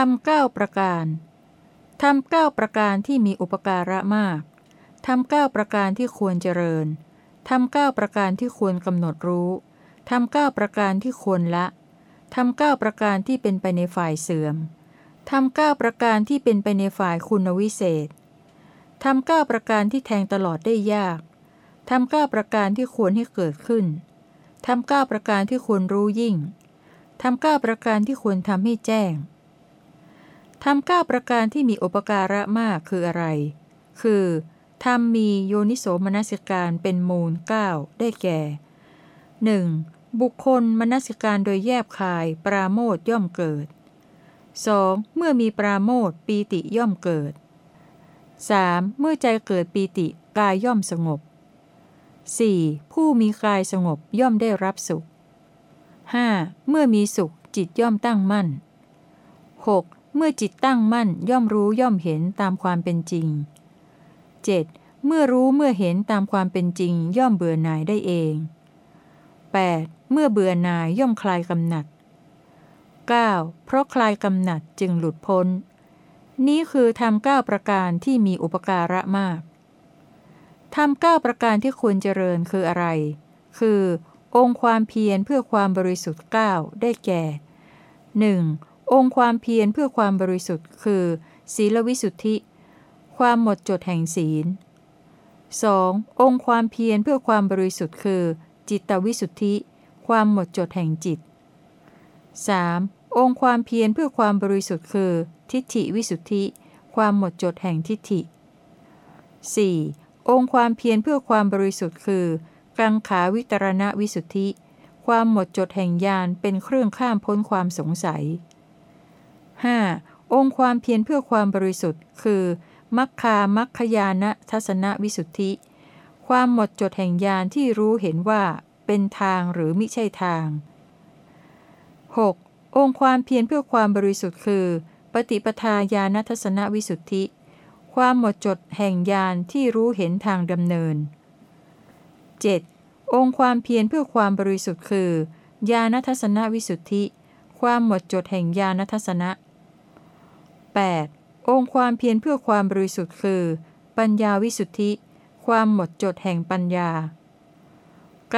ทำเก้าประการทำเก้าประการที่มีอุปการะมากทำเก้าประการที่ควรเจริญทำเก้าประการที่ควรกำหนดรู้ทำเก้าประการที่ควรละทำเก้าประการที่เป็นไปในฝ่ายเสื่อมทำเก้าประการที่เป็นไปในฝ่ายคุณวิเศษทำเก้าประการที่แทงตลอดได้ยากทำเก้าประการที่ควรให้เกิดขึ้นทำเก้าประการที่ควรรู้ยิ่งทำเก้าประการที่ควรทำให้แจ้ง ทำเก้าประการที่มีอุปการะมากคืออะไร คือทำมีโยนิโสมนสิการเป็นมูล 9 ได้แก่ 1. บุคคลมนสิการโดยแยบคาย ปราโมทย่อมเกิด 2. เมื่อมีปราโมทปีติย่อมเกิด 3. เมื่อใจเกิดปีติกายย่อมสงบ 4. ผู้มีกายสงบย่อมได้รับสุข 5. เมื่อมีสุขจิตย่อมตั้งมั่น 6. เมื่อจิตตั้งมั่นย่อมรู้ย่อมเห็นตามความเป็นจริง 7. เมื่อรู้เมื่อเห็นตามความเป็นจริง ย่อมเบื่อหน่ายได้เอง 8. เมื่อเบื่อหน่ายย่อมคลายกำหนัด 9. เพราะคลายกำหนัดจึงหลุดพ้น นี้คือทำเก้าประการที่มีอุปการะมากทำเก้าประการที่ควรเจริญคืออะไร คือ องค์ความเพียรเพื่อความบริสุทธิ์9ได้แก่ 1. องค์ความเพียรเพื่อความบริสุทธิ์คือ ศีลวิสุทธิ ความหมดจดแห่งศีล 2. องค์ความเพียรเพื่อความบริสุทธิ์คือ จิตวิสุทธิ ความหมดจดแห่งจิต 3. องค์ความเพียรเพื่อความบริสุทธิ์คือ ทิฏฐิวิสุทธิ ความหมดจดแห่งทิฏฐิ 4. องค์ความเพียรเพื่อความบริสุทธิ์คือ กังขาวิตรณวิสุทธิ ความหมดจดแห่งญาณเป็นเครื่องข้ามพ้นความสงสัย 5. องค์ความเพียรเพื่อความบริสุทธิ์ คือ มัคคามัคคยานะทัศนวิสุทธิ ความหมดจดแห่งญาณที่รู้เห็นว่า เป็นทางหรือมิใช่ทาง 6. องค์ความเพียรเพื่อความบริสุทธิ์คือ ปฏิปทาญาณทัศนวิสุทธิ ความหมดจดแห่งญาณที่รู้เห็นทางดำเนิน 7. องค์ความเพียรเพื่อความบริสุทธิ์คือ ญาณทัศนวิสุทธิ ความหมดจดแห่งญาณทัศนะ 8. องค์ความเพียรเพื่อความบริสุทธิ์คือ ปัญญาวิสุทธิ ความหมดจดแห่งปัญญา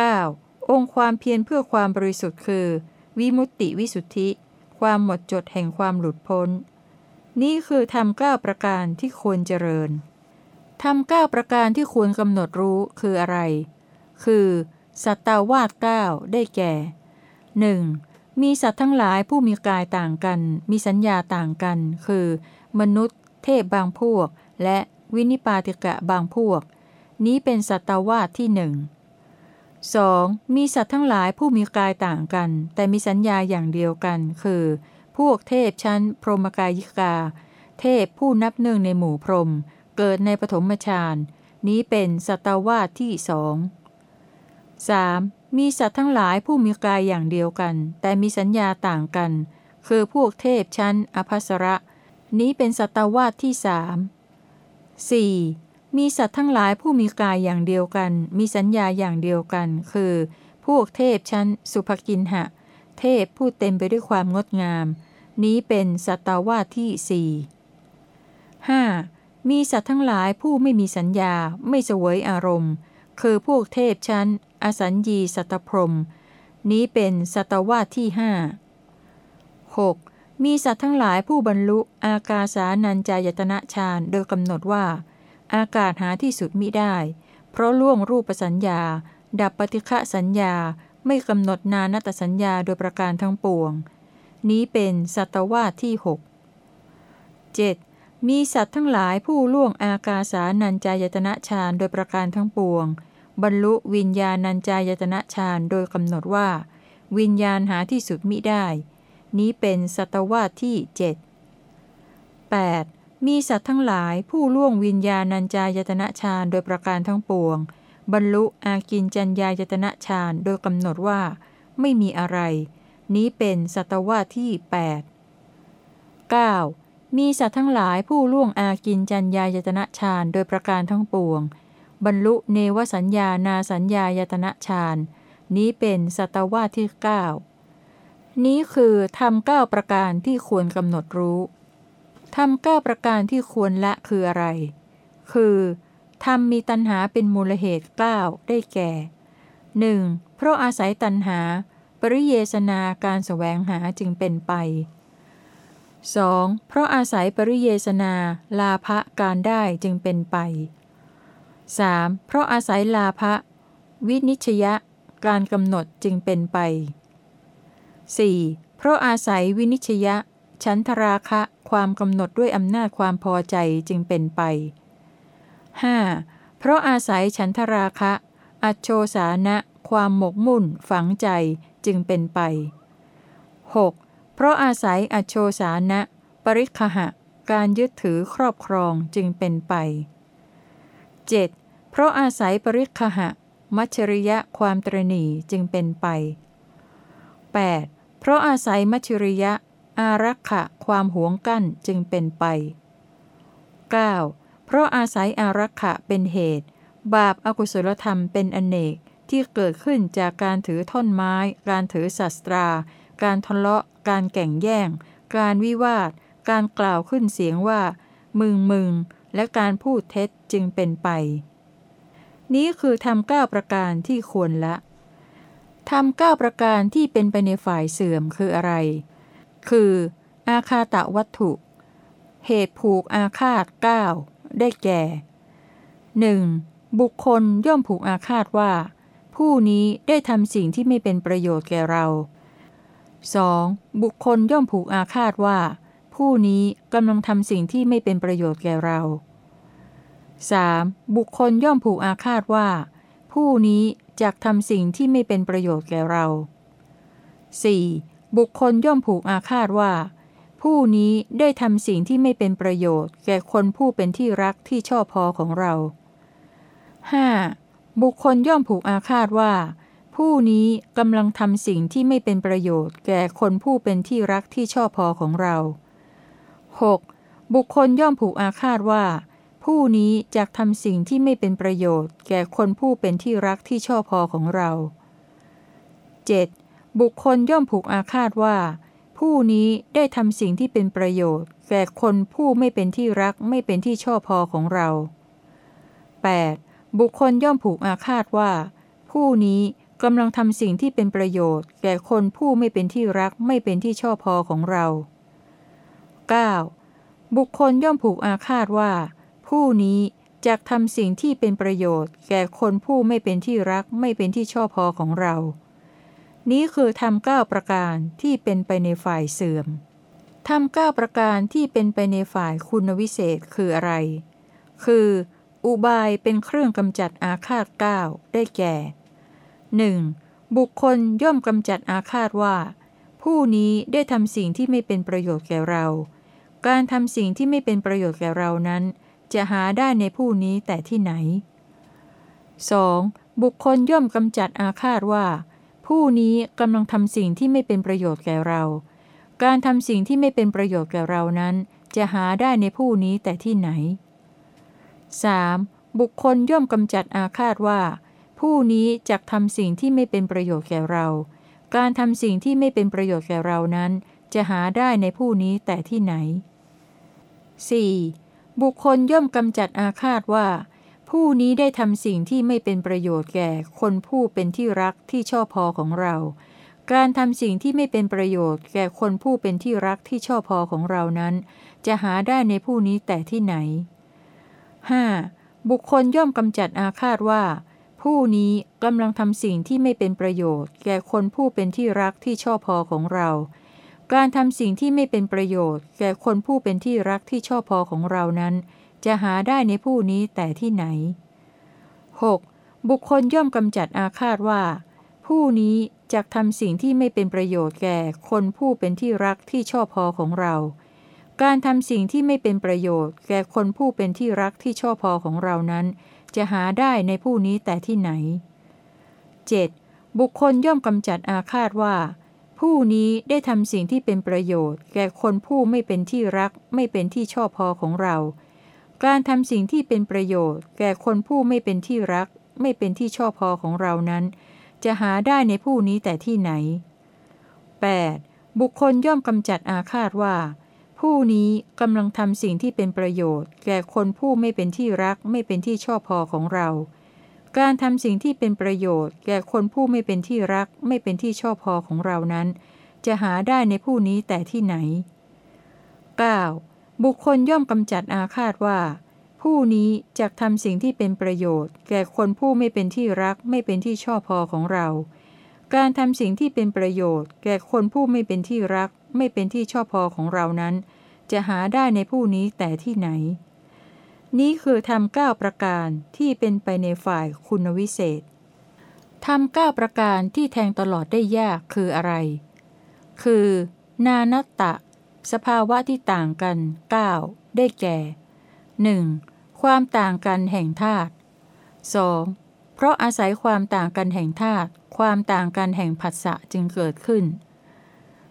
9. องค์ความเพียรเพื่อความบริสุทธิ์คือ วิมุตติวิสุทธิ ความหมดจดแห่งความหลุดพ้น นี่คือทำเก้าประการที่ควรเจริญทำเก้าประการที่ควรกำหนดรู้คืออะไร คือ สัตตาวาสเก้าได้แก่ 1. มีสัตว์ทั้งหลายผู้มีกายต่างกัน มีสัญญาต่างกัน คือ มนุษย์ เทพบางพวก และวินิปาติกะบางพวก นี้เป็นสัตตาวาสที่หนึ่ง 2. มีสัตว์ทั้งหลายผู้มีกายต่างกัน แต่มีสัญญาอย่างเดียวกัน คือ พวกเทพชั้น พรหมกายิกา เทพผู้นับหนึ่งในหมู่พรหมเกิดในปฐมฌานนี้เป็นสัตวาสที่สอง 3. มีสัตว์ทั้งหลายผู้มีกายอย่างเดียวกัน แต่มีสัญญาต่างกัน คือพวกเทพชั้น อภัสระ นี้เป็นสัตวาสที่สาม 4. มีสัตว์ทั้งหลายผู้มีกายอย่างเดียวกัน มีสัญญาอย่างเดียวกัน คือ พวกเทพชั้น สุภกินหะ เทพผู้เต็มไปด้วยความงดงาม นี้เป็นสัตวาสที่สี่ 5. มีสัตว์ทั้งหลายผู้ไม่มีสัญญาไม่เสวยอารมณ์ คือพวกเทพชั้น อสัญญีสัตพรม นี้เป็นสัตวาที่ห้า 6. มีสัตว์ทั้งหลายผู้บรรลุอากาสานัญจายตนะฌานโดยกำหนดว่า อากาศหาที่สุดมิได้ เพราะล่วงรูปสัญญา ดับปฏิฆะสัญญาไม่กำหนดนานตสัญญาโดยประการทั้งปวง นี้เป็นสัตวาที่หก 7. มีสัตว์ทั้งหลายผู้ล่วงอากาสานัญจายตนะฌานโดยประการทั้งปวง บรรลุวิญญาณัญจายตนะฌานโดยกำหนดว่า วิญญาณหาที่สุดมิได้ นี้เป็นสัตวาที่เจ็ด 8. มีสัตว์ทั้งหลายผู้ล่วงวิญญาณัญจายตนะฌานโดยประการทั้งปวง บรรลุอากินจัญญายตนะฌานโดยกำหนดว่า ไม่มีอะไร นี้เป็นสัตวาที่ 8 9. มีสัตว์ทั้งหลายผู้ล่วงอากินจัญญายตนะฌานโดยประการทั้งปวง บรรลุเนวสัญญานาสัญญายตนะฌานนี้เป็นสตวาที่เก้านี้คือทำเก้าประการที่ควรกำหนดรู้ทำเก้าประการที่ควรละคืออะไร คือทำมีตัณหาเป็นมูลเหตุเก้าได้แก่ 1. เพราะอาศัยตัณหา ปริเยสนาการสแสวงหาจึงเป็นไป 2. เพราะอาศัยปริเยสนาลาภการได้จึงเป็นไป 3. เพราะอาศัยลาภะวินิชยะ การกำหนดจึงเป็นไป 4. เพราะอาศัยวินิชยะฉันทราคะความกำหนดด้วยอำนาจความพอใจจึงเป็นไป 5. เพราะอาศัยฉันทราคะ อัจโชสานะ ความหมกมุ่น ฝังใจจึงเป็นไป 6. เพราะอาศัยอัจโชสานะ ปริคหะ การยึดถือครอบครองจึงเป็นไป 7. เพราะอาศัยปริคหะ มัชริยะความตรณีจึงเป็นไป 8. เพราะอาศัยมัชริยะ อารักขะความหวงกั้นจึงเป็นไป 9. เพราะอาศัยอารักขะเป็นเหตุ บาปอากุศลธรรมเป็นอนเนกที่เกิดขึ้นจากการถือท่อนไม้ การถือศัตรา การทะเลาะ การแก่งแย่ง การวิวาท การกล่าวขึ้นเสียงว่า มึงมึง และการพูดเท็จจึงเป็นไป นี้คือทำเก้าประการที่ควรละทำเก้าประการที่เป็นไปในฝ่ายเสื่อมคืออะไร คือ อาคาตะวัตถุ เหตุผูกอาคาต9ได้แก่ 1. บุคคลย่อมผูกอาคาตว่า ผู้นี้ได้ทำสิ่งที่ไม่เป็นประโยชน์แก่เรา 2. บุคคลย่อมผูกอาคาตว่า ผู้นี้กำลังทำสิ่งที่ไม่เป็นประโยชน์แก่เรา 3. บุคคลย่อมผูกอาคาตว่า ผู้นี้จะทำสิ่งที่ไม่เป็นประโยชน์แก่เรา 4. บุคคลย่อมผูกอาฆาตว่า ผู้นี้ได้ทำสิ่งที่ไม่เป็นประโยชน์ แก่คนผู้เป็นที่รักที่ชอบพอของเรา 5. บุคคลย่อมผูกอาฆาตว่า ผู้นี้กำลังทำสิ่งที่ไม่เป็นประโยชน์ แก่คนผู้เป็นที่รักที่ชอบพอของเรา 6. บุคคลย่อมผูกอาฆาตว่า ผู้นี้จะทำสิ่งที่ไม่เป็นประโยชน์ แก่คนผู้เป็นที่รักที่ชอบพอของเรา 7. บุคคลย่อมผูกอาฆาตว่า ผู้นี้ได้ทำสิ่งที่เป็นประโยชน์ แก่คนผู้ไม่เป็นที่รักไม่เป็นที่ชอบพอของเรา 8. บุคคลย่อมผูกอาฆาตว่า ผู้นี้กำลังทำสิ่งที่เป็นประโยชน์ แก่คนผู้ไม่เป็นที่รักไม่เป็นที่ชอบพอของเรา 9. บุคคลย่อมผูกอาฆาตว่า ผู้นี้จะทำสิ่งที่เป็นประโยชน์ แก่คนผู้ไม่เป็นที่รักไม่เป็นที่ชอบพอของเรา นี้คือทำเก้าประการที่เป็นไปในฝ่ายเสื่อมทำเก้าประการที่เป็นไปในฝ่ายคุณวิเศษคืออะไร คือ อุบายเป็นเครื่องกำจัดอาฆาตเก้าได้แก่ 1. บุคคลย่อมกำจัดอาฆาตว่า ผู้นี้ได้ทำสิ่งที่ไม่เป็นประโยชน์แก่เรา การทำสิ่งที่ไม่เป็นประโยชน์แก่เรานั้น จะหาได้ในผู้นี้แต่ที่ไหน 2. บุคคลย่อมกำจัดอาฆาตว่า ผู้นี้กำลังทำสิ่งที่ไม่เป็นประโยชน์แก่เรา การทำสิ่งที่ไม่เป็นประโยชน์แก่เรานั้น จะหาได้ในผู้นี้แต่ที่ไหน 3. บุคคลย่อมกำจัดอาฆาตว่า ผู้นี้จะทำสิ่งที่ไม่เป็นประโยชน์แก่เรา การทำสิ่งที่ไม่เป็นประโยชน์แก่เรานั้น จะหาได้ในผู้นี้แต่ที่ไหน 4. บุคคลย่อมกำจัดอาฆาตว่า ผู้นี้ได้ทำสิ่งที่ไม่เป็นประโยชน์แก่ คนผู้เป็นที่รักที่ชอบพอของเรา การทำสิ่งที่ไม่เป็นประโยชน์ แก่คนผู้เป็นที่รักที่ชอบพอของเรานั้น จะหาได้ในผู้นี้แต่ที่ไหน 5. บุคคลย่อมกำจัดอาฆาตว่า ผู้นี้กำลังทำสิ่งที่ไม่เป็นประโยชน์ แก่คนผู้เป็นที่รักที่ชอบพอของเรา การทำสิ่งที่ไม่เป็นประโยชน์ แก่คนผู้เป็นที่รักที่ชอบพอของเรานั้น จะหาได้ในผู้นี้แต่ที่ไหน 6. บุคคลย่อมกำจัดอาฆาตว่า ผู้นี้จะทำสิ่งที่ไม่เป็นประโยชน์แก่คนผู้เป็นที่รักที่ชอบพอของเรา การทำสิ่งที่ไม่เป็นประโยชน์ แก่คนผู้เป็นที่รักที่ชอบพอของเรานั้น จะหาได้ในผู้นี้แต่ที่ไหน 7. บุคคลย่อมกำจัดอาฆาตว่า ผู้นี้ได้ทำสิ่งที่เป็นประโยชน์ แก่คนผู้ไม่เป็นที่รัก ไม่เป็นที่ชอบพอของเรา การทำสิ่งที่เป็นประโยชน์ แก่คนผู้ไม่เป็นที่รัก ไม่เป็นที่ชอบพอของเรานั้น จะหาได้ในผู้นี้แต่ที่ไหน 8. บุคคลย่อมกำจัดอาฆาตว่า ผู้นี้กำลังทำสิ่งที่เป็นประโยชน์ แก่คนผู้ไม่เป็นที่รัก ไม่เป็นที่ชอบพอของเรา การทำสิ่งที่เป็นประโยชน์ แก่คนผู้ไม่เป็นที่รัก ไม่เป็นที่ชอบพอของเรานั้น จะหาได้ในผู้นี้แต่ที่ไหน 9. บุคคลย่อมกำจัดอาฆาตว่า ผู้นี้จะทำสิ่งที่เป็นประโยชน์ แก่คนผู้ไม่เป็นที่รัก ไม่เป็นที่ชอบพอของเรา การทำสิ่งที่เป็นประโยชน์ แก่คนผู้ไม่เป็นที่รัก ไม่เป็นที่ชอบพอของเรานั้น จะหาได้ในผู้นี้แต่ที่ไหน นี้คือทำเก้าประการที่เป็นไปในฝ่ายคุณวิเศษทำเก้าประการที่แทงตลอดได้ยากคืออะไร คือ นานัตตะ สภาวะที่ต่างกัน 9 ได้แก่ 1. ความต่างกันแห่งธาตุ 2. เพราะอาศัยความต่างกันแห่งธาตุความต่างกันแห่งผัสสะจึงเกิดขึ้น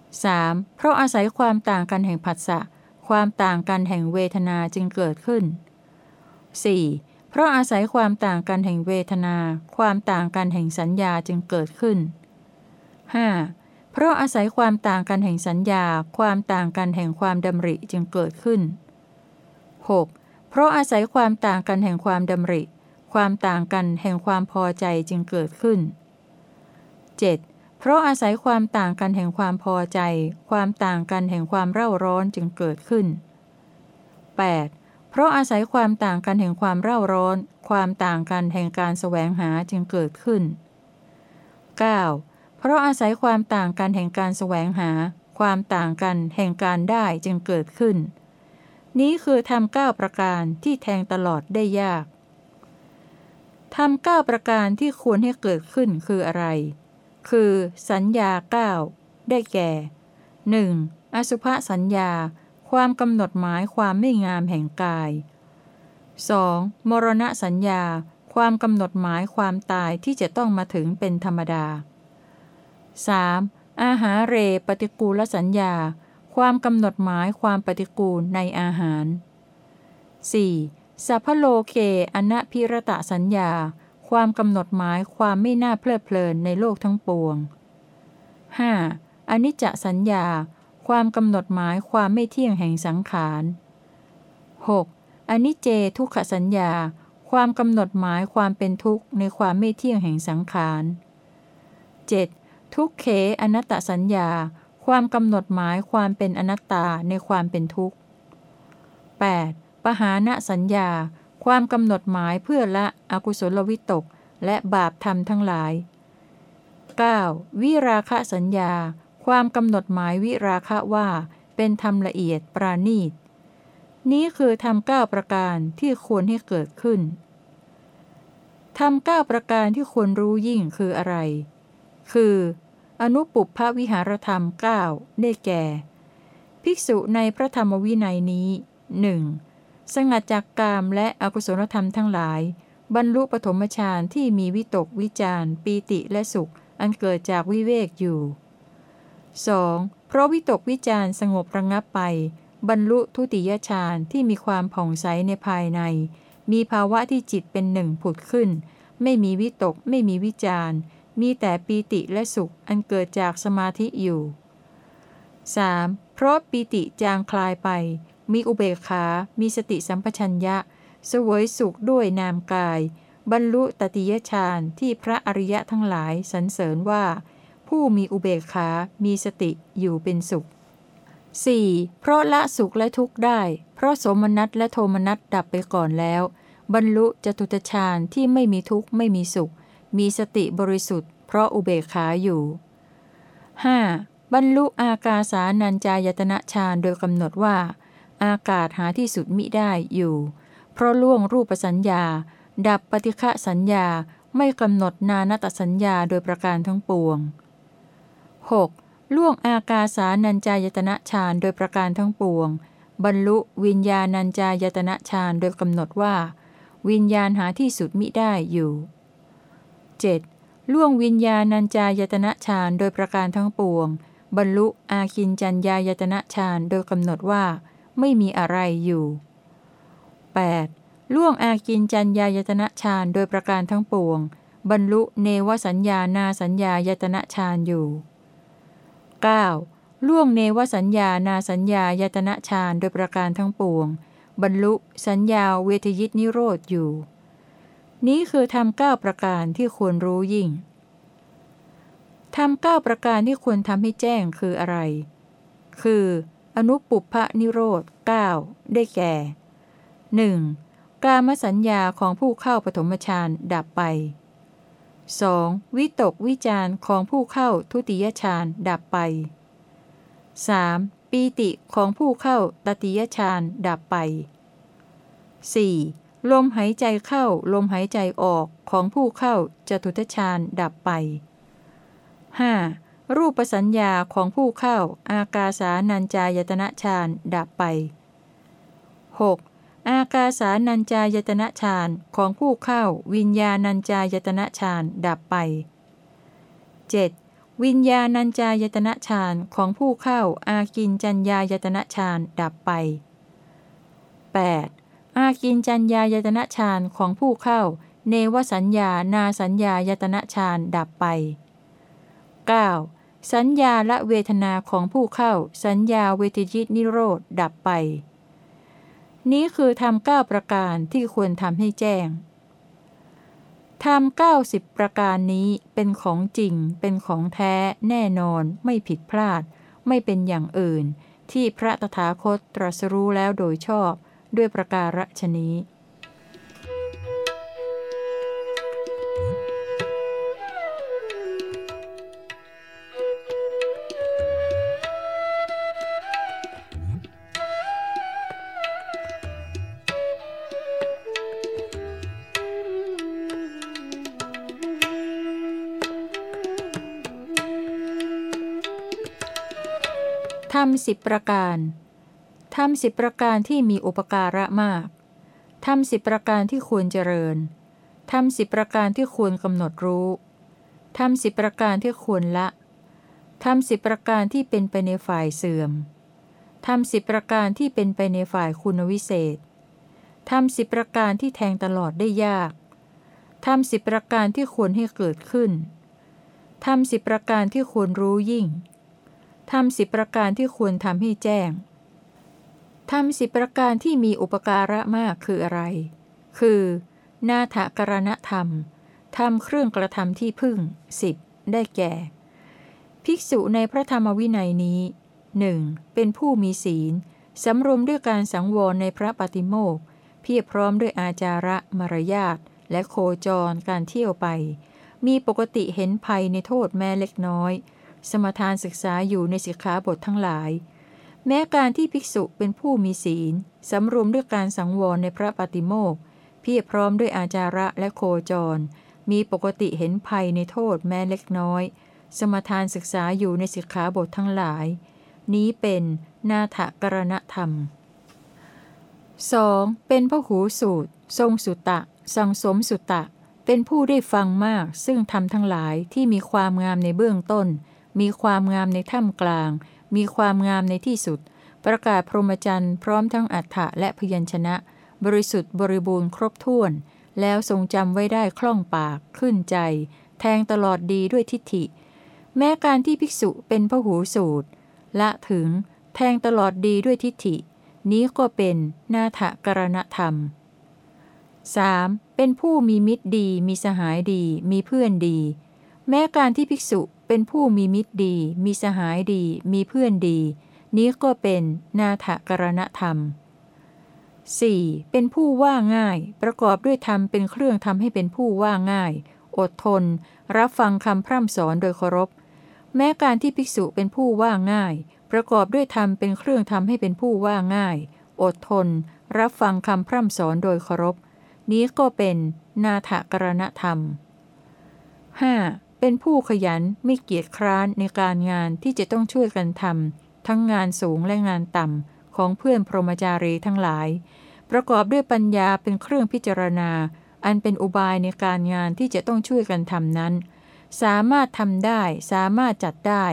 3. เพราะอาศัยความต่างกันแห่งผัสสะความต่างกันแห่งเวทนาจึงเกิดขึ้น 4. เพราะอาศัยความต่างกันแห่งเวทนา ความต่างกันแห่งสัญญาจึงเกิดขึ้น 5. เพราะอาศัยความต่างกันแห่งสัญญา ความต่างกันแห่งความดำริจึงเกิดขึ้น 6. เพราะอาศัยความต่างกันแห่งความดำริ ความต่างกันแห่งความพอใจจึงเกิดขึ้น 7. เพราะอาศัยความต่างกันแห่งความพอใจ ความต่างกันแห่งความเร่าร้อนจึงเกิดขึ้น 8. เพราะอาศัยความต่างกันแห่งความเร่าร้อน ความต่างกันแห่งการแสวงหาจึงเกิดขึ้น 9. เพราะอาศัยความต่างกันแห่งการแสวงหา ความต่างกันแห่งการได้จึงเกิดขึ้น นี้คือทำเก้าประการที่แทงตลอดได้ยากทำเก้าประการที่ควรให้เกิดขึ้นคืออะไร คือ สัญญา 9 ได้แก่ 1. อสุภสัญญา ความกำหนดหมายความไม่งามแห่งกาย 2. มรณะสัญญา ความกำหนดหมายความตายที่จะต้องมาถึงเป็นธรรมดา 3. อาหารเรปฏิกูลสัญญา ความกำหนดหมายความปฏิกูลในอาหาร 4. สัพพโลเคอนะพิรตะสัญญา ความกำหนดหมายความไม่น่าเพลิดเพลินในโลกทั้งปวง 5. อนิจจสัญญา ความกำหนดหมายความไม่เที่ยงแห่งสังขาร 6. อนิเจทุกขสัญญา ความกำหนดหมายความเป็นทุกข์ในความไม่เที่ยงแห่งสังขาร 7. ทุกเขอนัตตสัญญา ความกำหนดหมายความเป็นอนัตตาในความเป็นทุกข์ 8. ปหาณสัญญา ความกำหนดหมายเพื่อละอกุศลวิตก และบาปธรรมทั้งหลาย 9. วิราคะสัญญา ความกำหนดหมายวิราคะว่า เป็นธรรมละเอียดปราณีต นี้คือทำเก้าประการที่ควรให้เกิดขึ้นทำเก้าประการที่ควรรู้ยิ่งคืออะไร คือ อนุปุพพวิหารธรรม 9 ได้แก่ ภิกษุในพระธรรมวินัยนี้หนึ่งสงัดจากกามและอกุศลธรรมทั้งหลาย บรรลุปฐมฌานที่มีวิตกวิจารปีติและสุข อันเกิดจากวิเวกอยู่ 2. เพราะวิตกวิจารสงบระงับไป บรรลุทุติยฌานที่มีความผ่องใสในภายใน มีภาวะที่จิตเป็นหนึ่งผุดขึ้น ไม่มีวิตกไม่มีวิจารมีแต่ปีติและสุขอันเกิดจากสมาธิอยู่ 3. เพราะปีติจางคลายไป มีอุเบกขา มีสติสัมปชัญญะสวยสุขด้วยนามกาย บรรลุตติยฌานที่พระอริยะทั้งหลายสรรเสริญว่า ผู้มีอุเบกขา มีสติอยู่เป็นสุข 4. เพราะละสุขและทุกข์ได้ เพราะสมนัตและโทมนัตดับไปก่อนแล้ว บรรลุจตุตฌานที่ไม่มีทุกข์ไม่มีสุข มีสติบริสุทธิ์ เพราะอุเบกขาอยู่ 5. บรรลุอากาสานัญจายตนะฌานโดยกำหนดว่า อากาศหาที่สุดมิได้อยู่ เพราะล่วงรูปสัญญา ดับปฏิฆะสัญญาไม่กำหนดนานตสัญญาโดยประการทั้งปวง 6. ล่วงอากาสานัญจายตนะฌานโดยประการทั้งปวง บรรลุวิญญาณัญจายตนะฌานโดยกำหนดว่า วิญญาณหาที่สุดมิได้อยู่ 7. ล่วงวิญญาณัญจายตนะฌานโดยประการทั้งปวง บรรลุอาคินจัญญายตนะฌานโดยกำหนดว่า ไม่มีอะไรอยู่ 8. ล่วงอากินจัญญายตนะฌานโดยประการทั้งปวง บรรลุเนวสัญญานาสัญญายตนะฌานอยู่ 9. ล่วงเนวสัญญานาสัญญายตนะฌานโดยประการทั้งปวง บรรลุสัญญาเวทยิตนิโรธอยู่ นี้คือทำเก้าประการที่ควรรู้ยิ่งทำเก้าประการที่ควรทำให้แจ้งคืออะไร คือ อนุปุพะนิโรธ9ได้แก่ 1. กามสัญญาของผู้เข้าปฐมฌานดับไป 2. วิตกวิจารของผู้เข้าทุติยฌานดับไป 3. ปีติของผู้เข้าตติยฌานดับไป 4. ลมหายใจเข้าลมหายใจออกของผู้เข้าจตุทฌานดับไป 5. รูปสัญญาของผู้เข้าอากาสานัญจายตนะฌานดับไป 6. อากาสานัญจายตนะฌานของผู้เข้าวิญญาณัญจายตนะฌานดับไป 7. วิญญาณัญจายตนะฌานของผู้เข้าอากินจัญญายตนะฌานดับไป 8. อากินจัญญายตนะฌานของผู้เข้า เนวสัญญานาสัญญายตนะฌานดับไป 9. สัญญาและเวทนาของผู้เข้า สัญญาเวทยิตนิโรธดับไป นี้คือทำเก้าประการที่ควรทำให้แจ้งทำเก้าสิบประการนี้เป็นของจริง เป็นของแท้ แน่นอน ไม่ผิดพลาด ไม่เป็นอย่างอื่น ที่พระตถาคตตรัสรู้แล้วโดยชอบ ด้วยประการฉนี้ สิบประการทำสิบประการที่มีอุปการะมากทำสิบประการที่ควรเจริญทำสิบประการที่ควรกำหนดรู้ทำสิบประการที่ควรละทำสิบประการที่เป็นไปในฝ่ายเสื่อมทำสิบประการที่เป็นไปในฝ่ายคุณวิเศษทำสิบประการที่แทงตลอดได้ยากทำสิบประการที่ควรให้เกิดขึ้นทำสิบประการที่ควรรู้ยิ่ง ทำสิบประการที่ควรทำให้แจ้งทำสิบประการที่มีอุปการะมากคืออะไร คือ นาถกรณธรรมทำเครื่องกระทำที่พึ่งสิบได้แก่ ภิกษุในพระธรรมวินัยนี้หนึ่งเป็นผู้มีศีลสำรวมด้วยการสังวรในพระปฏิโมกเพียรพร้อมด้วยอาจาระมารยาทและโคจรการเที่ยวไป มีปกติเห็นภัยในโทษแม้เล็กน้อย สมทานศึกษาอยู่ในสิกขาบททั้งหลาย แม้การที่ภิกษุเป็นผู้มีศีล สำรวมด้วยการสังวรในพระปฏิโมกเพียรพร้อมด้วยอาจาระและโคจร มีปกติเห็นภัยในโทษแม้เล็กน้อย สมทานศึกษาอยู่ในสิกขาบททั้งหลาย นี้เป็นนาถกรณธรรม 2. เป็นพระหูสูตร ทรงสุตตะสังสมสุตตะ เป็นผู้ได้ฟังมากซึ่งทำทั้งหลายที่มีความงามในเบื้องต้น มีความงามในถ้ำกลาง มีความงามในที่สุด ประกาศพรหมจรรย์พร้อมทั้งอัฏฐะและพยัญชนะ บริสุทธิ์บริบูรณ์ครบถ้วน แล้วทรงจำไว้ได้คล่องปาก ขึ้นใจ แทงตลอดดีด้วยทิฏฐิ แม้การที่ภิกษุเป็นพหูสูตรละถึง แทงตลอดดีด้วยทิฏฐิ นี้ก็เป็นนาถกรณธรรม 3. เป็นผู้มีมิตรดี มีสหายดี มีเพื่อนดี แม้การที่ภิกษุ เป็นผู้มีมิตรดี มีสหายดี มีเพื่อนดี นี้ก็เป็นนาถกรณธรรม 4. เป็นผู้ว่าง่าย ประกอบด้วยธรรมเป็นเครื่องทำให้เป็นผู้ว่าง่าย อดทน รับฟังคำพร่ำสอนโดยเคารพ แม้การที่ภิกษุเป็นผู้ว่าง่าย ประกอบด้วยธรรมเป็นเครื่องทำให้เป็นผู้ว่าง่าย อดทน รับฟังคำพร่ำสอนโดยเคารพ นี้ก็เป็นนาถกรณธรรม 5. เป็นผู้ขยันไม่เกียจคร้านในการงานที่จะต้องช่วยกันทำทั้งงานสูงและงานต่ำของเพื่อนพรหมจารีทั้งหลาย ประกอบด้วยปัญญาเป็นเครื่องพิจารณา อันเป็นอุบายในการงานที่จะต้องช่วยกันทำนั้น สามารถทำได้สามารถจัดได้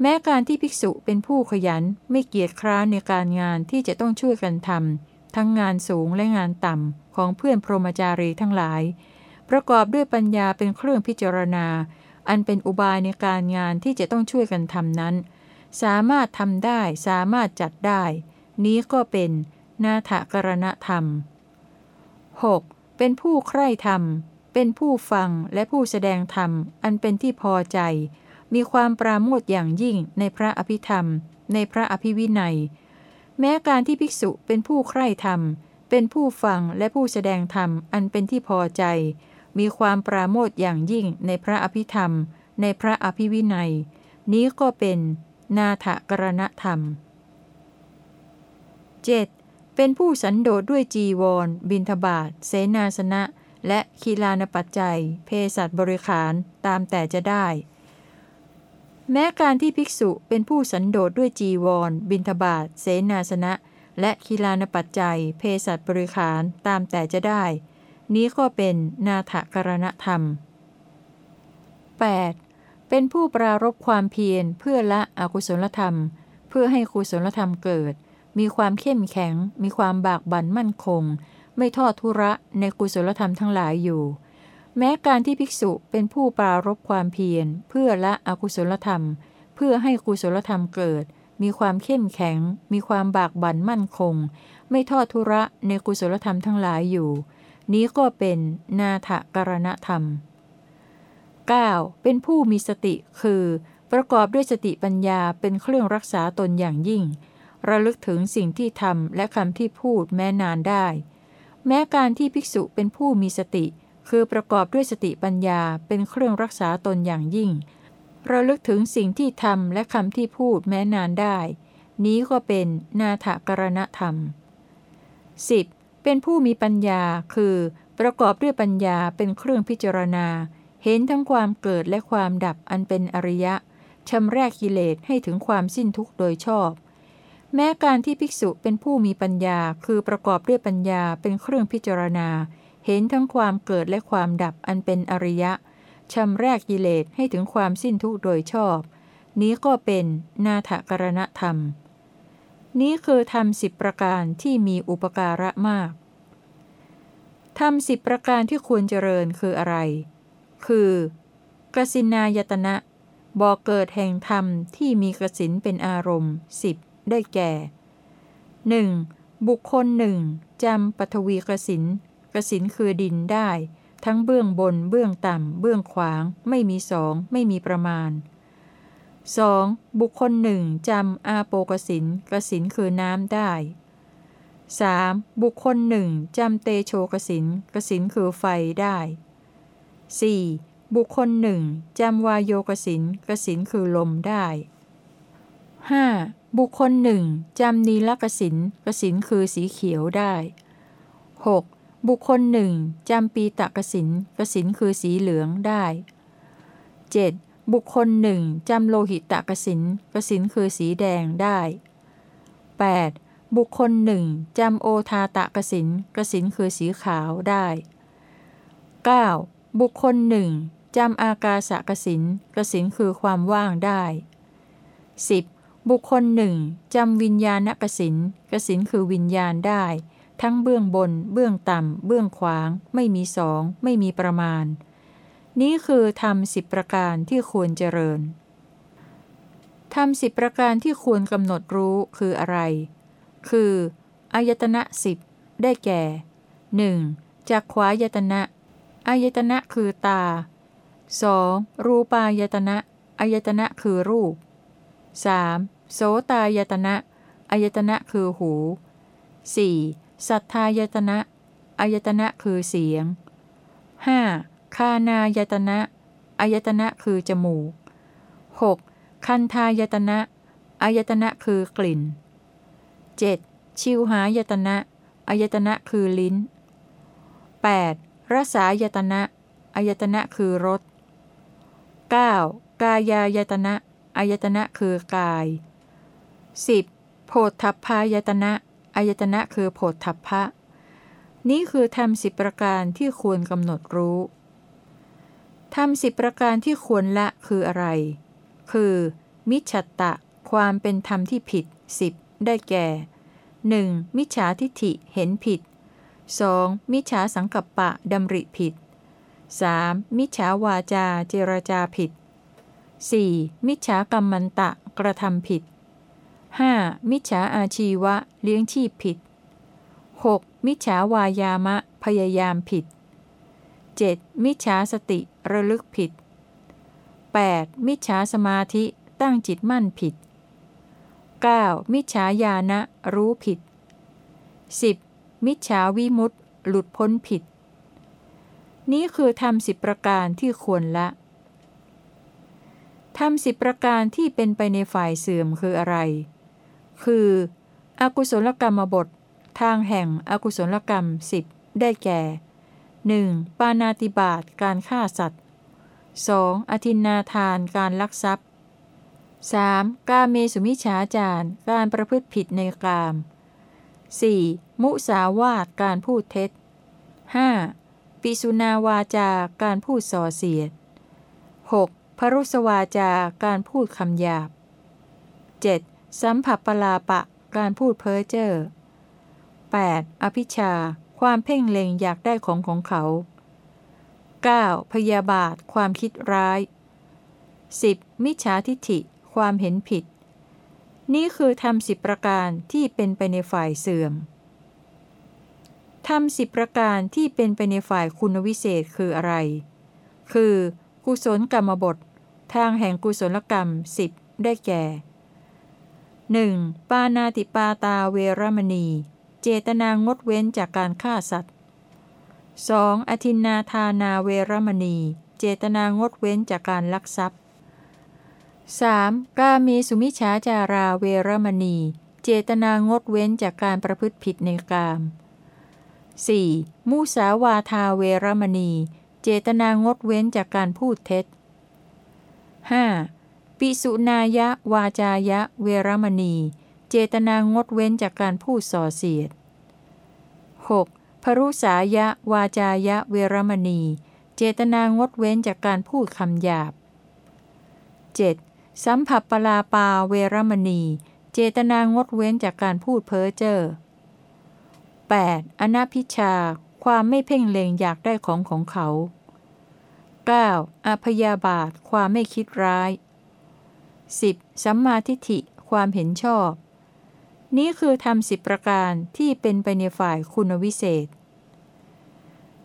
แม้การที่ภิกษุเป็นผู้ขยันไม่เกียจคร้านในการงานที่จะต้องช่วยกันทำทั้งงานสูงและงานต่ำของเพื่อนพรหมจารีทั้งหลาย ประกอบด้วยปัญญาเป็นเครื่องพิจารณา อันเป็นอุบายในการงานที่จะต้องช่วยกันทำนั้น สามารถทำได้สามารถจัดได้ นี้ก็เป็นนาถกรณธรรม 6. เป็นผู้ใคร่ธรรม เป็นผู้ฟังและผู้แสดงธรรม อันเป็นที่พอใจ มีความปราโมทอย่างยิ่งในพระอภิธรรม ในพระอภิวินัย แม้การที่ภิกษุเป็นผู้ใคร่ธรรม เป็นผู้ฟังและผู้แสดงธรรม อันเป็นที่พอใจ มีความปราโมทอย่างยิ่งในพระอภิธรรม ในพระอภิวินัย นี้ก็เป็นนาถกรณธรรม 7. เป็นผู้สันโดษด้วยจีวร บินทบาทเสนาสนะ และคีลานปัจจัย เพสัตบริขารตามแต่จะได้ แม้การที่ภิกษุเป็นผู้สันโดษด้วยจีวร บินทบาทเสนาสนะ และคีลานปัจจัย เพสัตบริขารตามแต่จะได้ นี้ก็เป็นนาถกรณธรรม 8. เป็นผู้ปรารบความเพียรเพื่อละอกุศลธรรม เพื่อให้กุศลธรรมเกิด มีความเข้มแข็ง มีความบากบั่นมั่นคง ไม่ทอดทุระในกุศลธรรมทั้งหลายอยู่ แม้การที่ภิกษุเป็นผู้ปรารบความเพียรเพื่อละอกุศลธรรม เพื่อให้กุศลธรรมเกิด มีความเข้มแข็ง มีความบากบั่นมั่นคง ไม่ทอดทุระในกุศลธรรมทั้งหลายอยู่ นี้ก็เป็นนาถกรณธรรม 9. เป็นผู้มีสติคือ ประกอบด้วยสติปัญญาเป็นเครื่องรักษาตนอย่างยิ่ง ระลึกถึงสิ่งที่ทำและคำที่พูดแม้นานได้ แม้การที่ภิกษุเป็นผู้มีสติ คือประกอบด้วยสติปัญญาเป็นเครื่องรักษาตนอย่างยิ่ง ระลึกถึงสิ่งที่ทำและคำที่พูดแม้นานได้ นี้ก็เป็นนาถกรณธรรม 10. เป็นผู้มีปัญญาคือ ประกอบด้วยปัญญาเป็นเครื่องพิจารณา เห็นทั้งความเกิดและความดับอันเป็นอริยะชำแรกกิเลสให้ถึงความสิ้นทุกข์โดยชอบ แม้การที่ภิกษุเป็นผู้มีปัญญา คือประกอบด้วยปัญญาเป็นเครื่องพิจารณา เห็นทั้งความเกิดและความดับอันเป็นอริยะชำแรกกิเลสให้ถึงความสิ้นทุกข์โดยชอบ นี้ก็เป็นนาถกรณธรรม นี้คือธรรมสิบประการที่มีอุปการะมากธรรมสิบประการที่ควรเจริญคืออะไร คือกสินายตนะบ่อเกิดแห่งธรรมที่มีกสินเป็นอารมณ์สิบได้แก่ 1. บุคคลหนึ่งจำปฐวีกสินกสินคือดินได้ ทั้งเบื้องบน เบื้องต่ำ เบื้องขวาง ไม่มีสอง ไม่มีประมาณ 2. บุคคลหนึ่งจำอาโปกสินกสินคือน้ำได้ 3. บุคคลหนึ่งจำเตโชกสินกสินคือไฟได้ 4. บุคคลหนึ่งจำวายโยกสินกสินคือลมได้ 5. บุคคลหนึ่งจำนีลกสินกสินคือสีเขียวได้ 6. บุคคลหนึ่งจำปีตะกสินกสินคือสีเหลืองได้ 7. บุคคลหนึ่งจำโลหิตตะกสินกสินคือสีแดงได้ 8. บุคคลหนึ่งจำโอทาตะกสินกสินคือสีขาวได้ 9. บุคคลหนึ่งจำอากาสะกสินกสินคือความว่างได้ 10. บุคคลหนึ่งจำวิญญาณกสินกสินคือวิญญาณได้ ทั้งเบื้องบน เบื้องต่ำ เบื้องขวาง ไม่มีสอง ไม่มีประมาณ นี้คือทำสิบประการที่ควรเจริญทำสิบประการที่ควรกำหนดรู้คืออะไร คืออายตนะสิบได้แก่ 1. จากขวายตนะอายตนะคือตา 2. รูปายตนะอายตนะคือรูป 3. โสตายตนะอายตนะคือหู 4. สัทธายตนะอายตนะคือเสียง 5. คานายตนะอายตนะคือจมูก 6. คันทายตนะอายตนะคือกลิ่น 7. ชิวหายตนะอายตนะคือลิ้น 8. รสายตนะอายตนะคือรส 9. กายายตนะอายตนะคือกาย 10. โพธพายตนะอายตนะคือโพธพะ นี้คือธรรมสิบประการที่ควรกำหนดรู้ ธรรมสิบประการที่ควรละคืออะไร คือ มิจฉตตะ ความเป็นธรรมที่ผิดสิบได้แก่ 1. มิจฉาทิฏฐิเห็นผิด 2. มิจฉาสังกัปปะดำริผิด 3. มิจฉาวาจาเจรจาผิด 4. มิจฉากรรมันตะกระทำผิด 5. มิจฉาอาชีวะเลี้ยงชีพผิด 6. มิจฉาวายามะพยายามผิด 7. มิจฉาสติ ระลึกผิด 8. มิจฉาสมาธิตั้งจิตมั่นผิด 9. มิจฉาญาณะรู้ผิด 10. มิจฉาวิมุตติหลุดพ้นผิด นี้คือทำสิบประการที่ควรละทำสิบประการที่เป็นไปในฝ่ายเสื่อมคืออะไร คือ อกุศลกรรมบท ทางแห่งอกุศลกรรมสิบได้แก่ 1. ปานาติบาตการฆ่าสัตว์ 2. อธินนาทานการลักทรัพย์ 3. กาเมสุมิฉาจารการประพฤติผิดในกาม 4. มุสาวาตการพูดเท็จ 5. ปิสุนาวาจาการพูดส่อเสียด 6. พรุสวาจาการพูดคำหยาบ 7. สัมผัสปลาปะ การพูดเพ้อเจ้อ 8. อภิชา ความเพ่งเล็งอยากได้ของของเขา 9. พยาบาท ความคิดร้าย 10. มิจฉาทิฐิ ความเห็นผิด นี่คือทำสิบประการที่เป็นไปในฝ่ายเสื่อมทำสิบประการที่เป็นไปในฝ่ายคุณวิเศษคืออะไร คือ กุศลกรรมบท ทางแห่งกุศลกรรมสิบได้แก่ 1. ปานาติปาตาเวรมณี เจตนางดเว้นจากการฆ่าสัตว์ 2. อธินนาทานาเวรมณี เจตนางดเว้นจากการลักทรัพย์ 3. กามีสุมิชาจาราเวรมณี เจตนางดเว้นจากการประพฤติผิดในกาม 4. มุสาวาทาเวรมณี เจตนางดเว้นจากการพูดเท็จ 5. ปิสุนายะวาจายะเวรมณี เจตนางดเว้นจากการพูดส่อเสียด 6. พรุสายะ วาจายะเวรมณี เจตนางดเว้นจากการพูดคำหยาบ 7. สัมผัสปลาปาเวรมณี เจตนางดเว้นจากการพูดเพ้อเจ้อ 8. อนาพิชา ความไม่เพ่งเล็งอยากได้ของของเขา 9. อพยาบาท ความไม่คิดร้าย 10. สัมมาทิฏฐิ ความเห็นชอบ นี้คือทำสิบประการที่เป็นไปในฝ่ายคุณวิเศษ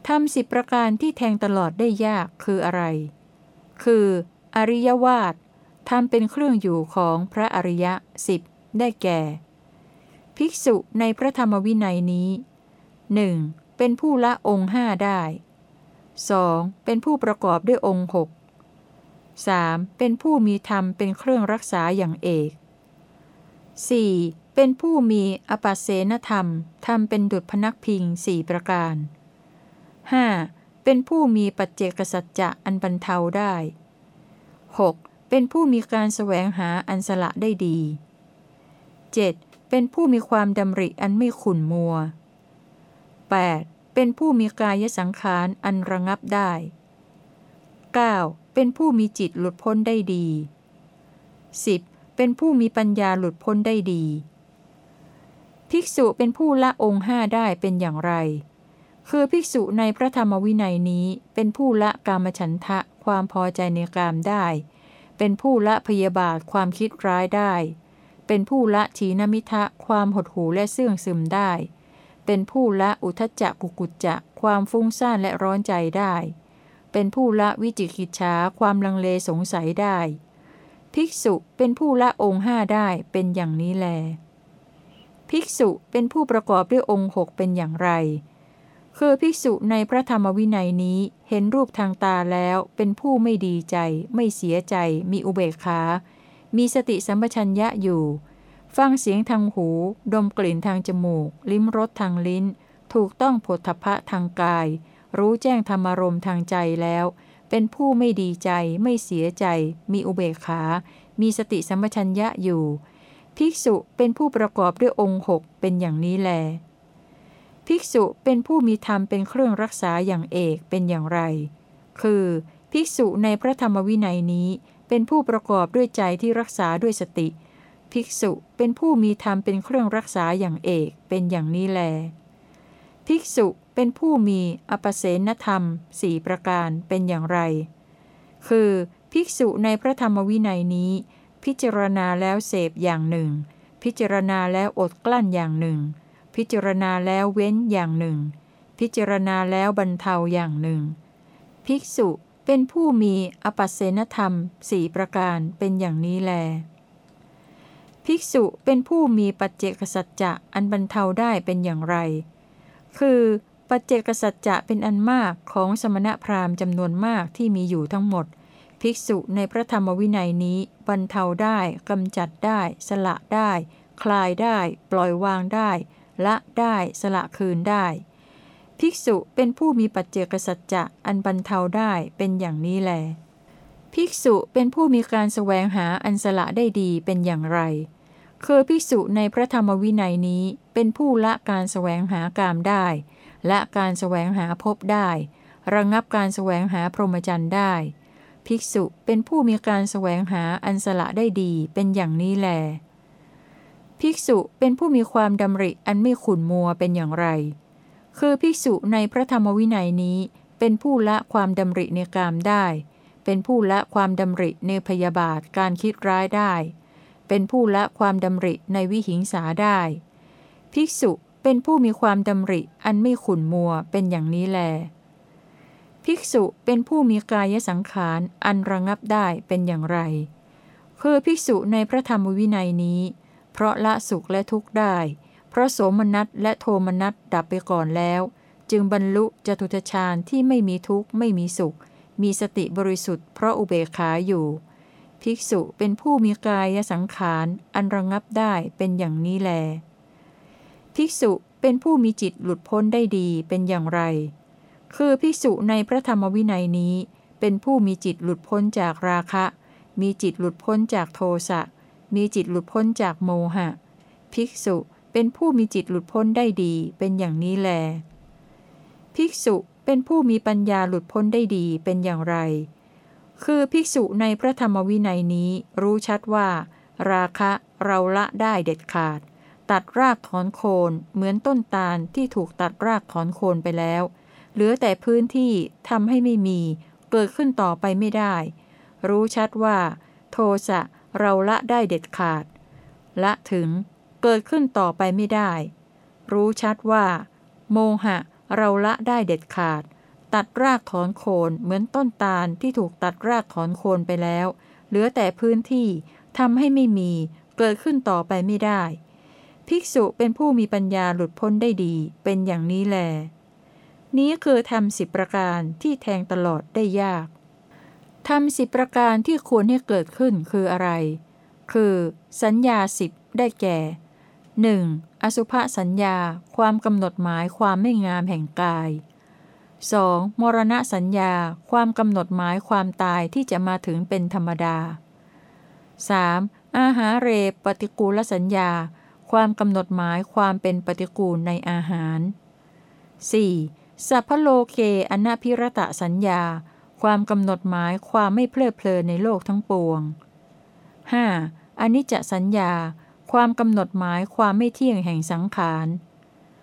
ทำสิบประการที่แทงตลอดได้ยากคืออะไร คือ อริยวาททำเป็นเครื่องอยู่ของพระอริยะสิบได้แก่ ภิกษุในพระธรรมวินัยนี้ 1. เป็นผู้ละองค์ห้าได้ 2. เป็นผู้ประกอบด้วยองค์หก 3. เป็นผู้มีธรรมเป็นเครื่องรักษาอย่างเอก 4. เป็นผู้มีอปัสเสนธรรมทำเป็นดุจพนักพิงสี่ประการ 5. เป็นผู้มีปัจเจกสัจจะอันบรรเทาได้ 6. เป็นผู้มีการแสวงหาอันสละได้ดี 7. เป็นผู้มีความดำริอันไม่ขุนมัว 8. เป็นผู้มีกายสังขารอันระงับได้ 9. เป็นผู้มีจิตหลุดพ้นได้ดี 10. เป็นผู้มีปัญญาหลุดพ้นได้ดี ภิกษุเป็นผู้ละองค์ห้าได้เป็นอย่างไร คือภิกษุในพระธรรมวินัยนี้เป็นผู้ละกามฉันทะความพอใจในกามได้ เป็นผู้ละพยาบาทความคิดร้ายได้ เป็นผู้ละทีนมิทะความหดหูและเสื่องซึมได้ เป็นผู้ละอุทจจะกุกุจจะความฟุ้งซ่านและร้อนใจได้ เป็นผู้ละวิจิกิจฉาความลังเลสงสัยได้ ภิกษุเป็นผู้ละองค์ห้าได้เป็นอย่างนี้แล ภิกษุเป็นผู้ประกอบด้วยองค์หกเป็นอย่างไร คือภิกษุในพระธรรมวินัยนี้เห็นรูปทางตาแล้วเป็นผู้ไม่ดีใจ ไม่เสียใจ มีอุเบกขา มีสติสัมปชัญญะอยู่ ฟังเสียงทางหู ดมกลิ่นทางจมูก ลิ้มรสทางลิ้น ถูกต้องผลทพะทางกาย รู้แจ้งธรรมารมทางใจแล้ว เป็นผู้ไม่ดีใจ ไม่เสียใจ มีอุเบกขา มีสติสัมปชัญญะอยู่ ภิกษุเป็นผู้ประกอบด้วยองค์หกเป็นอย่างนี้แล ภิกษุเป็นผู้มีธรรมเป็นเครื่องรักษาอย่างเอกเป็นอย่างไร คือ ภิกษุในพระธรรมวินัยนี้เป็นผู้ประกอบด้วยใจที่รักษาด้วยสติ ภิกษุเป็นผู้มีธรรมเป็นเครื่องรักษาอย่างเอกเป็นอย่างนี้แล ภิกษุเป็นผู้มีอปเสนธรรมสี่ประการเป็นอย่างไร คือ ภิกษุในพระธรรมวินัยนี้ พิจารณาแล้วเสพอย่างหนึ่ง พิจารณาแล้วอดกลั้นอย่างหนึ่ง พิจารณาแล้วเว้นอย่างหนึ่ง พิจารณาแล้วบรรเทาอย่างหนึ่ง ภิกษุเป็นผู้มีอปัสเสนธรรมสี่ประการเป็นอย่างนี้แล ภิกษุเป็นผู้มีปัจเจกสัจจะอันบรรเทาได้เป็นอย่างไร คือปัจเจกสัจจะเป็นอันมากของสมณพราหมณ์จำนวนมากที่มีอยู่ทั้งหมด ภิกษุในพระธรรมวินัยนี้บรรเทาได้กำจัดได้ สละได้ คลายได้ ปล่อยวางได้ ละได้สละคืนได้ ภิกษุเป็นผู้มีปัจเจกสัจจะอันบรรเทาได้เป็นอย่างนี้แล ภิกษุเป็นผู้มีการแสวงหาอันสละได้ดีเป็นอย่างไรคือภิกษุในพระธรรมวินัยนี้เป็นผู้ละการแสวงหากามได้ และการแสวงหาพบได้ ระงับการแสวงหาพรหมจรรย์ได้ ภิกษุเป็นผู้มีการแสวงหาอันสละได้ดีเป็นอย่างนี้แล ภิกษุเป็นผู้มีความดำริอันไม่ขุนมัวเป็นอย่างไร คือภิกษุในพระธรรมวินัยนี้ เป็นผู้ละความดำริในกามได้ เป็นผู้ละความดำริในพยาบาทการคิดร้ายได้ เป็นผู้ละความดำริในวิหิงสาได้ ภิกษุเป็นผู้มีความดำริอันไม่ขุนมัวเป็นอย่างนี้แล ภิกษุเป็นผู้มีกายสังขารอันระงับได้เป็นอย่างไร คือภิกษุในพระธรรมวินัยนี้ เพราะละสุขและทุกข์ได้ เพราะโสมนัสและโทมนัสดับไปก่อนแล้ว จึงบรรลุจตุทชาญที่ไม่มีทุกข์ไม่มีสุข มีสติบริสุทธิ์เพราะอุเบกขาอยู่ ภิกษุเป็นผู้มีกายสังขารอันระงับได้เป็นอย่างนี้แล ภิกษุเป็นผู้มีจิตหลุดพ้นได้ดีเป็นอย่างไร คือภิกษุในพระธรรมวินัยนี้ เป็นผู้มีจิตหลุดพ้นจากราคะ มีจิตหลุดพ้นจากโทสะ มีจิตหลุดพ้นจากโมหะ ภิกษุเป็นผู้มีจิตหลุดพ้นได้ดี เป็นอย่างนี้แล ภิกษุเป็นผู้มีปัญญาหลุดพ้นได้ดีเป็นอย่างไร คือภิกษุในพระธรรมวินัยนี้รู้ชัดว่า ราคะเราละได้เด็ดขาด ตัดรากถอนโคนเหมือนต้นตาลที่ถูกตัดรากถอนโคนไปแล้ว เหลือแต่พื้นที่ทำให้ไม่มี เกิดขึ้นต่อไปไม่ได้ รู้ชัดว่า โทสะเราละได้เด็ดขาด ละถึงเกิดขึ้นต่อไปไม่ได้ รู้ชัดว่า โมหะเราละได้เด็ดขาด ตัดรากถอนโคนเหมือนต้นตาลที่ถูกตัดรากถอนโคนไปแล้ว เหลือแต่พื้นที่ทำให้ไม่มีเกิดขึ้นต่อไปไม่ได้ ภิกษุเป็นผู้มีปัญญาหลุดพ้นได้ดีเป็นอย่างนี้แล นี้คือทำสิบประการที่แทงตลอดได้ยากทำสิบประการที่ควรให้เกิดขึ้นคืออะไร คือ สัญญาสิบได้แก่ 1. อสุภสัญญา ความกำหนดหมายความไม่งามแห่งกาย 2. มรณะสัญญา ความกำหนดหมายความตายที่จะมาถึงเป็นธรรมดา 3. อาหารเรปฏิกูลสัญญา ความกำหนดหมายความเป็นปฏิกูลในอาหาร 4. สัพพโลเคอนาพิรตะสัญญา ความกำหนดหมายความไม่เพลิดเพลินในโลกทั้งปวง 5. อนิจจสัญญา ความกำหนดหมายความไม่เที่ยงแห่งสังขาร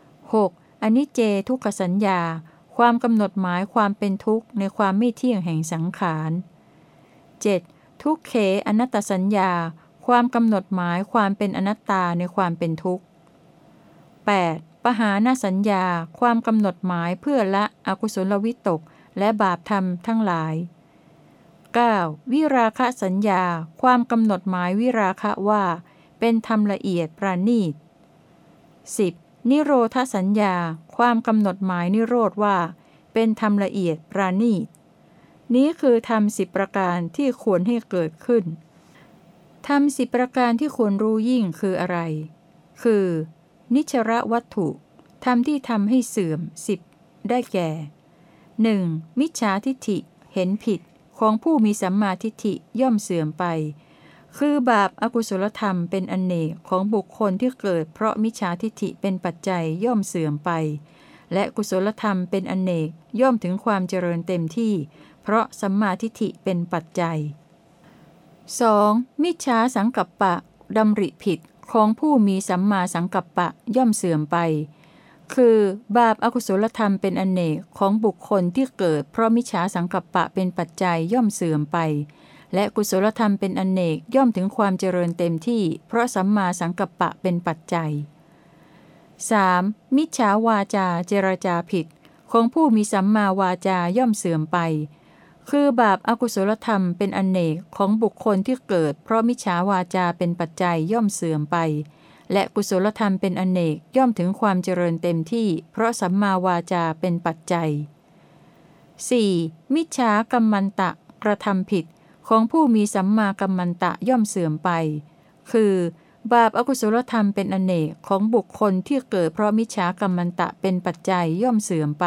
6. อนิจเจทุกขสัญญา ความกำหนดหมายความเป็นทุกข์ในความไม่เที่ยงแห่งสังขาร 7. ทุกเขอนัตตสัญญา ความกำหนดหมายความเป็นอนัตตาในความเป็นทุกข์ 8. ปหาณสัญญาความกำหนดหมายเพื่อละอกุศลวิตกและบาปธรรมทั้งหลาย 9. วิราคะสัญญา ความกำหนดหมายวิราคะว่า เป็นธรรมละเอียดประณีต 10. นิโรธสัญญา ความกำหนดหมายนิโรธว่า เป็นธรรมละเอียดประณีต นี้คือธรรมสิบประการที่ควรให้เกิดขึ้นทำสิบประการที่ควรรู้ยิ่งคืออะไร คือ นิชระวัตถุทำที่ทำให้เสื่อมสิบได้แก่ 1. มิจฉาทิฏฐิเห็นผิดของผู้มีสัมมาทิฏฐิย่อมเสื่อมไป คือบาปอากุศลธรรมเป็นอนเนกของบุคคลที่เกิด เพราะมิจฉาทิฏฐิเป็นปัจจัยย่อมเสื่อมไป และกุศลธรรมเป็นอนเนกย่อมถึงความเจริญเต็มที่ เพราะสัมมาทิฏฐิเป็นปัจจัย 2. มิจฉาสังกัปปะดำริผิด ของผู้มีสัมมาสังกัปปะย่อมเสื่อมไป คือบาปอากุศลธรรมเป็นอนเนกของบุคคลที่เกิด เพราะมิจฉาสังกัปปะเป็นปัจจัยย่อมเสื่อมไป และกุศลธรรมเป็นอนเนกย่อมถึงความเจริญเต็มที่ เพราะสัมมาสังกัปปะเป็นปัจจัย 3. มิจฉาวาจาเจรจาผิด ของผู้มีสัมมาวาจาย่อมเสื่อมไป คือบาปอากุศลธรรมเป็นอนเนกของบุคคลที่เกิด เพราะมิจฉาวาจาเป็นปัจจัยย่อมเสื่อมไป และกุศลธรรมเป็นอนเนกย่อมถึงความเจริญเต็มที่ เพราะสัมมาวาจาเป็นปัจจัย 4. มิจฉากัมมันตะ กระทำผิดของผู้มีสัมมากัมมันตะย่อมเสื่อมไป คือ บาปอากุศลธรรมเป็นอนเนกของบุคคลที่เกิดเพราะมิจฉากัมมันตะเป็นปัจจัยย่อมเสื่อมไป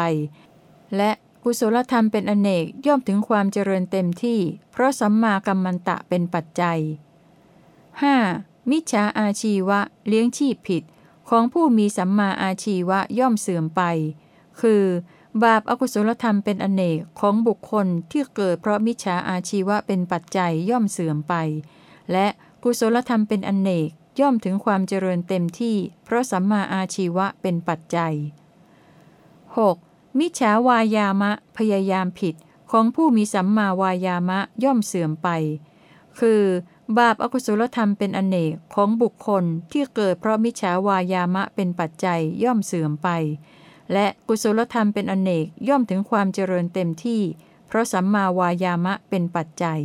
และ กุศลธรรมเป็นอเนกย่อมถึงความเจริญเต็มที่ เพราะสัมมากัมมันตะเป็นปัจจัย 5. มิจฉาอาชีวะเลี้ยงชีพผิด ของผู้มีสัมมาอาชีวะย่อมเสื่อมไป คือ บาปอากุศลธรรมเป็นอเนกของบุคคลที่เกิดเพราะมิจฉาอาชีวะเป็นปัจจัยย่อมเสื่อมไป และกุศลธรรมเป็นอเนกย่อมถึงความเจริญเต็มที่ เพราะสัมมาอาชีวะเป็นปัจจัย 6. มิจฉาวายามะ พยายามผิดของผู้มีสัมมาวายามะย่อมเสื่อมไป คือ บาปอากุศลธรรมเป็นอนเนกของบุคคลที่เกิดเพราะมิจฉาวายามะเป็นปัจจัยย่อมเสื่อมไป และกุศลธรรมเป็นอนเนกย่อมถึงความเจริญเต็มที่ เพราะสัมมาวายามะเป็นปัจจัย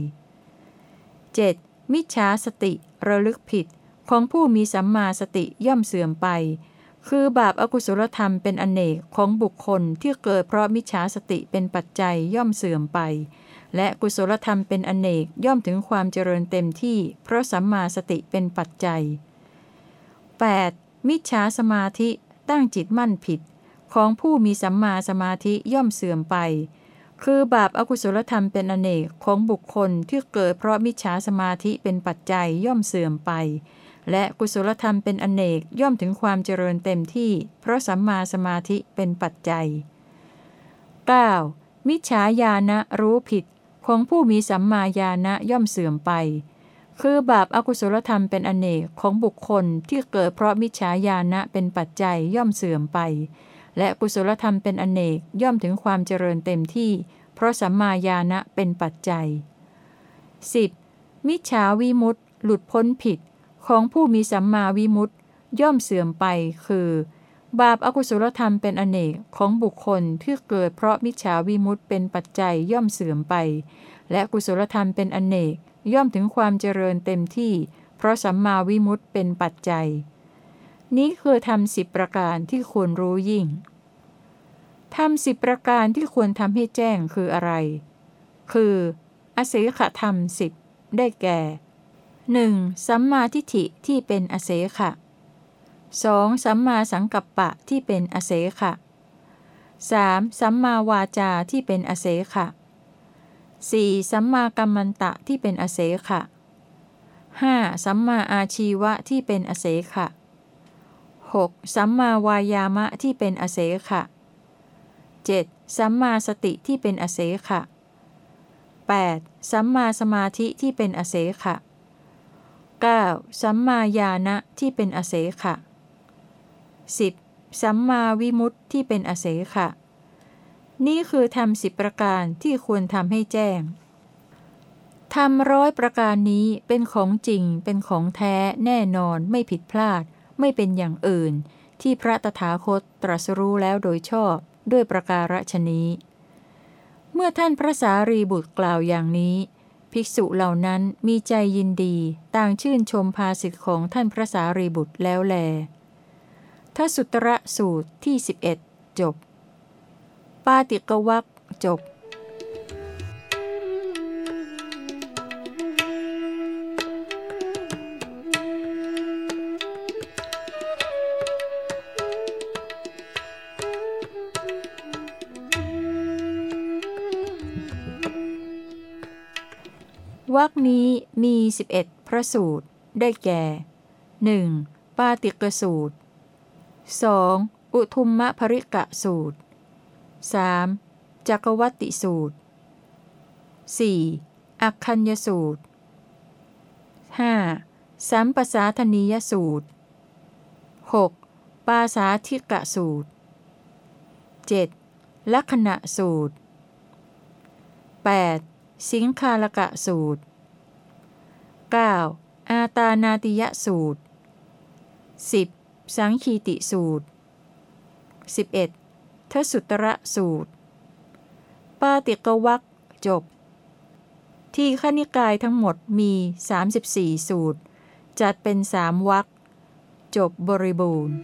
7. มิจฉาสติระลึกผิดของผู้มีสัมมาสติย่อมเสื่อมไป คือบาปอากุศลธรรมเป็นอนเนกของบุคคลที่เกิดเพราะมิจฉาสติเป็นปัจจัยย่อมเสื่อมไป และกุศลธรรมเป็นอนเนกย่อมถึงความเจริญเต็มที่ เพราะสัมมาสติเป็นปัจจัย 8. มิจฉาสมาธิตั้งจิตมั่นผิด ของผู้มีสัมมาสมาธิย่อมเสื่อมไป คือบาปอากุศลธรรมเป็นอเนกของบุคคลที่เกิดเพราะมิจฉาสมาธิเป็นปัจจัยย่อมเสื่อมไป และกุศลธรรมเป็นอเนกย่อมถึงความเจริญเต็มที่ เพราะสัมมาสมาธิเป็นปัจจัย 9. มิจฉาญาณะรู้ผิดของผู้มีสัมมาญาณะย่อมเสื่อมไป คือบาปอากุศลธรรมเป็นอเนกของบุคคลที่เกิดเพราะมิจฉาญาณะเป็นปัจจัยย่อมเสื่อมไป และกุศลธรรมเป็นอเนกย่อมถึงความเจริญเต็มที่ เพราะสัมมาญาณะเป็นปัจจัย 10. มิจฉาวิมุตต์หลุดพ้นผิด ของผู้มีสัมมาวิมุตต์ย่อมเสื่อมไป คือ บาปอากุศลธรรมเป็นอนเนกของบุคคลที่เกิดเพราะมิจฉาวิมุตต์เป็นปัจจัยย่อมเสื่อมไป และกุศลธรรมเป็นอนเนกย่อมถึงความเจริญเต็มที่ เพราะสัมมาวิมุตต์เป็นปัจจัย นี้คือทำสิบประการที่ควรรู้ยิ่งทำสิบประการที่ควรทำให้แจ้งคืออะไร คือ อเสขธรรมสิบได้แก่ 1. สัมมาทิฏฐิที่เป็นอเสขะ 2. สัมมาสังกัปปะที่เป็นอเสขะ 3. สัมมาวาจาที่เป็นอเสขะ 4. สัมมากัมมันตะที่เป็นอเสขะ 5. สัมมาอาชีวะที่เป็นอเสขะ 6. สัมมาวายามะที่เป็นอเสขะ 7. สัมมาสติที่เป็นอเสขะ 8. สัมมาสมาธิที่เป็นอเสขะ 9. สัมมาญาณะที่เป็นอเสขะ 10. สัมมาวิมุตติที่เป็นอเสขะ นี่คือทำสิบประการที่ควรทำให้แจ้งทำร้อยประการนี้เป็นของจริงเป็นของแท้แน่นอนไม่ผิดพลาด ไม่เป็นอย่างอื่น ที่พระตถาคตตรัสรู้แล้วโดยชอบด้วยประการฉนี้ เมื่อท่านพระสารีบุตรกล่าวอย่างนี้ ภิกษุเหล่านั้นมีใจยินดีต่างชื่นชมภาสิทธิของท่านพระสารีบุตรแล้วแลทสุตระสูตรที่ 11 จบ ปาติกวักจบ วรกนี้มี 11 พระสูตร ได้แก่ 1. ปาติกสูตร 2. อุทุมมะภริกะสูตร 3. จักวัติสูตร 4. อักคัญยสูตร 5. สัมปสาธนียสูตร 6. ปาสาธิกะสูตร 7. ลักษณะสูตร 8. สิงคาลกะสูตร 9. อาตานาติยสูตร 10. สังคีติสูตร 11. ทสุตระสูตร ปาติกวักจบ ที่ขณิกายทั้งหมดมี 34 สูตร จัดเป็นสามวักจบบริบูรณ์